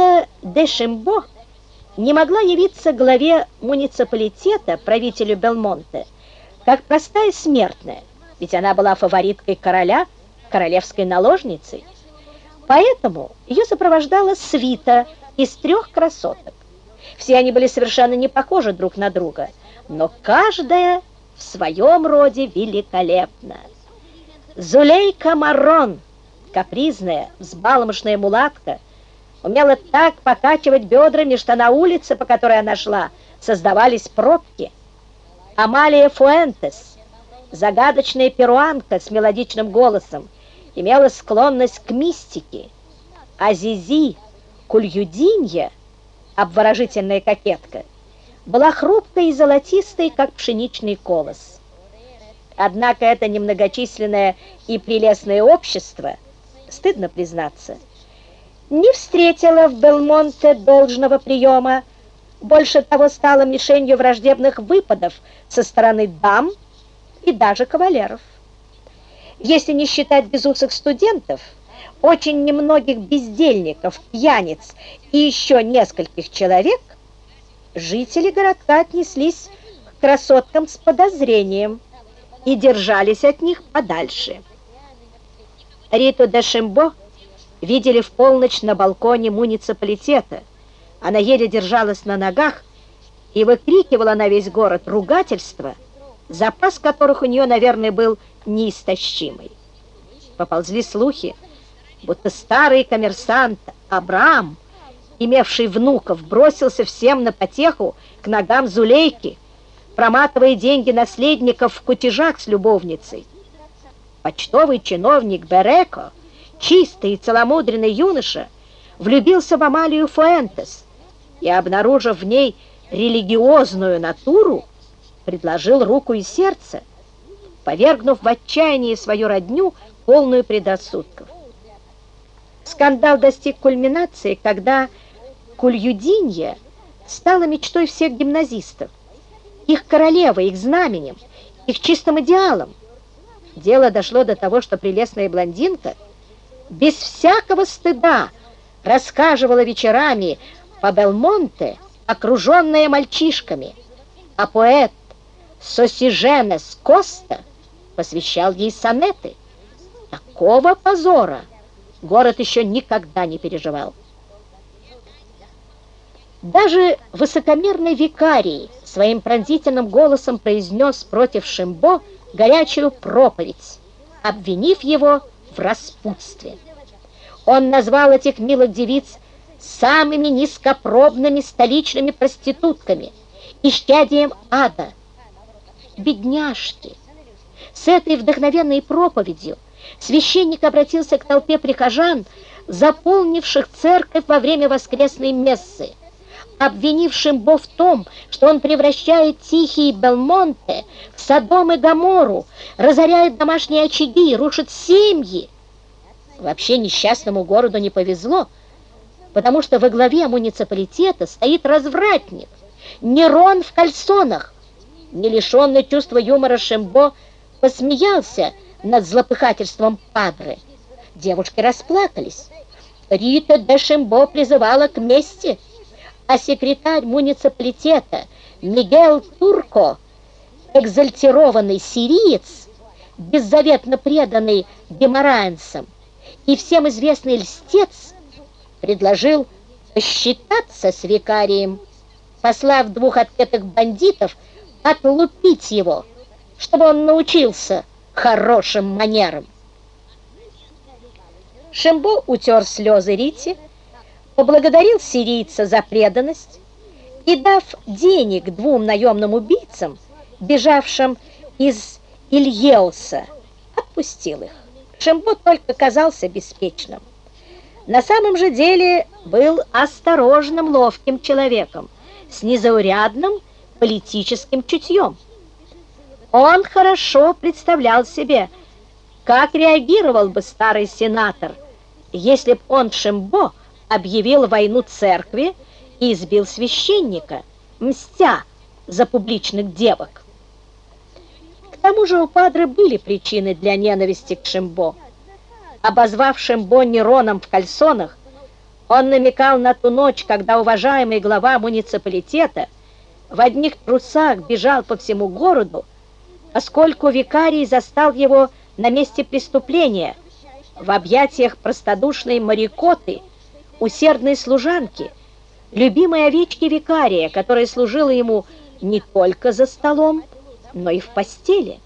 Рита де Шимбо не могла явиться главе муниципалитета, правителю Белмонте, как простая смертная, ведь она была фавориткой короля, королевской наложницей. Поэтому ее сопровождала свита из трех красоток. Все они были совершенно не похожи друг на друга, но каждая в своем роде великолепна. Зулейка Маррон, капризная, взбалмошная мулатка, умела так покачивать бедрами, что на улице, по которой она шла, создавались пробки. Амалия Фуэнтес, загадочная перуанка с мелодичным голосом, имела склонность к мистике, а Зизи Кульюдинья, обворожительная кокетка, была хрупкой и золотистой, как пшеничный колос. Однако это немногочисленное и прелестное общество, стыдно признаться, не встретило в Белмонте должного приема, больше того стало мишенью враждебных выпадов со стороны дам и даже кавалеров. Если не считать безусых студентов, очень немногих бездельников, пьяниц и еще нескольких человек, жители городка отнеслись к красоткам с подозрением и держались от них подальше. Риту де Шимбо видели в полночь на балконе муниципалитета. Она еле держалась на ногах и выкрикивала на весь город ругательства, запас которых у нее, наверное, был неистощимый. Поползли слухи, будто старый коммерсант Абрам, имевший внуков, бросился всем на потеху к ногам Зулейки, проматывая деньги наследников в кутежах с любовницей. Почтовый чиновник Береко, чистый и целомудренный юноша, влюбился в Амалию Фуэнтес и, обнаружив в ней религиозную натуру, предложил руку и сердце, повергнув в отчаяние свою родню, полную предрассудков. Скандал достиг кульминации, когда Кульюдинья стала мечтой всех гимназистов, их королевой, их знаменем, их чистым идеалом. Дело дошло до того, что прелестная блондинка без всякого стыда рассказывала вечерами по Белмонте, окруженная мальчишками, а поэт Сосиженес Коста посвящал ей сонеты. Такого позора город еще никогда не переживал. Даже высокомерный викарий своим пронзительным голосом произнес против Шимбо горячую проповедь, обвинив его в распутстве. Он назвал этих милых девиц самыми низкопробными столичными проститутками, исчадием ада. Бедняжки! С этой вдохновенной проповедью священник обратился к толпе прихожан, заполнивших церковь во время воскресной мессы, обвинившим Бо в том, что он превращает тихие Белмонте в Содом и Гоморру, разоряет домашние очаги, рушит семьи. Вообще несчастному городу не повезло, потому что во главе муниципалитета стоит развратник, Нерон в кальсонах. Не лишенный чувства юмора Шембо посмеялся над злопыхательством Падре. Девушки расплакались. Рита де Шембо призывала к мести, а секретарь муниципалитета Мигел Турко, экзальтированный сириец, беззаветно преданный демаранцам и всем известный льстец, предложил посчитаться с викарием, послав двух отпетых бандитов отлупить его, чтобы он научился хорошим манерам. Шембо утер слезы Рити, поблагодарил сирийца за преданность и, дав денег двум наемным убийцам, бежавшим из Ильеуса, отпустил их. Шембо только казался беспечным. На самом же деле был осторожным, ловким человеком, с незаурядным политическим чутьем. Он хорошо представлял себе, как реагировал бы старый сенатор, если б он Шембо объявил войну церкви и избил священника, мстя за публичных девок. К тому же у Падре были причины для ненависти к Шимбо. Обозвав Шимбо Нероном в кальсонах, Он намекал на ту ночь, когда уважаемый глава муниципалитета в одних трусах бежал по всему городу, поскольку викарий застал его на месте преступления в объятиях простодушной морякоты, усердной служанки, любимой овечки викария, которая служила ему не только за столом, но и в постели.